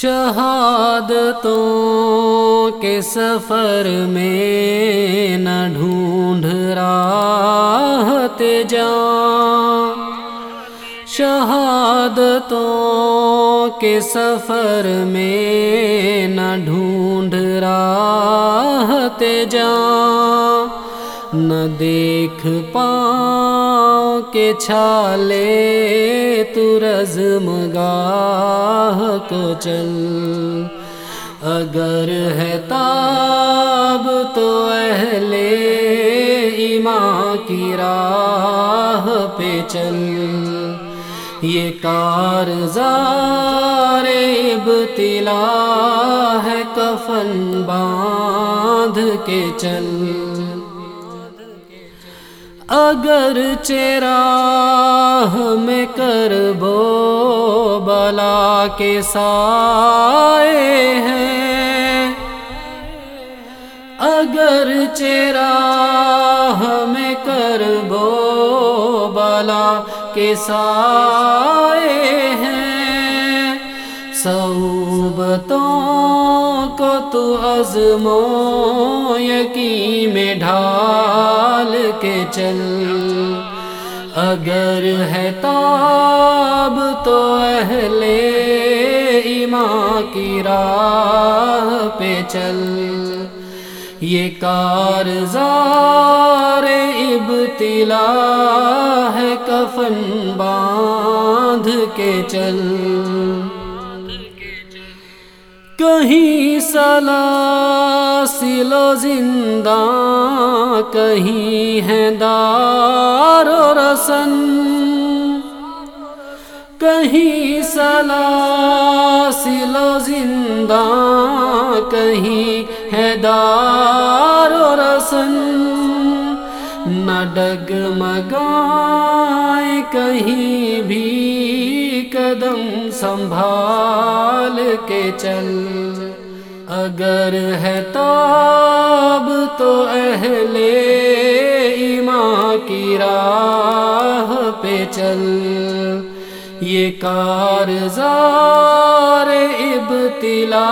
شہادتوں کے سفر میں نہ ڈھونڈ راحت جان۔ شہادتوں کے سفر میں نہ ڈھونڈ راحت جان۔ نہ دیکھ پاؤں کے چھالے، تو رزم گاہ کو چل۔ اگر ہے تاب تو اہل ایمان کی راہ پہ چل۔ یہ کار زار ابتلا ہے، کفن باندھ کے چل۔ اگر چراہ میں کر بو بلا کے سائے ہیں۔ اگر چراہ میں کر بو بلا کے سائے ہیں۔ صوبتوں کو تو عزمو یقین میں ڈھال کے چل۔ اگر ہے تاب تو اہل ایمان کی راہ پہ چل۔ یہ کار زار ابتلا ہے کفن باندھ کے چل۔ کہیں سلا سلو زندہ، کہیں ہے دار و رسن۔ کہیں سلا سلو زندہ، کہیں ہے دار و رسن۔ نہ ڈگ مگائے کہیں بھی قدم سنبھال کے چل۔ اگر ہے تاب تو اہل ایمان کی راہ پہ چل۔ یہ کار زار ابتلا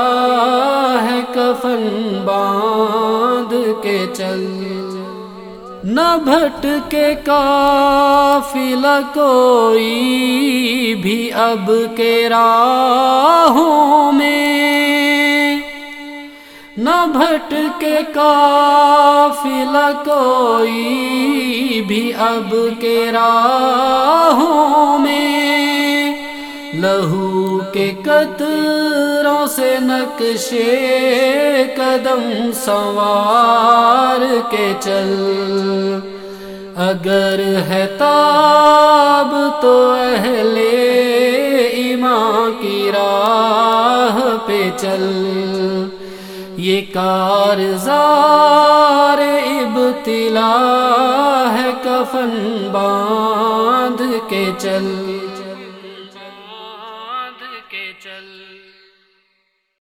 ہے کفن باندھ کے چل۔ نہ بھٹ کے قافلہ کوئی بھی اب کے راہوں میں۔ نہ بھٹ کے قافلہ کوئی بھی اب کے راہوں میں۔ لہو کے قطروں سے نقشے قدم سوار کے چل۔ اگر ہے تاب تو اہل ایمان کی راہ پہ چل۔ یہ کار زار ابتلا ہے کفن باندھ کے چل۔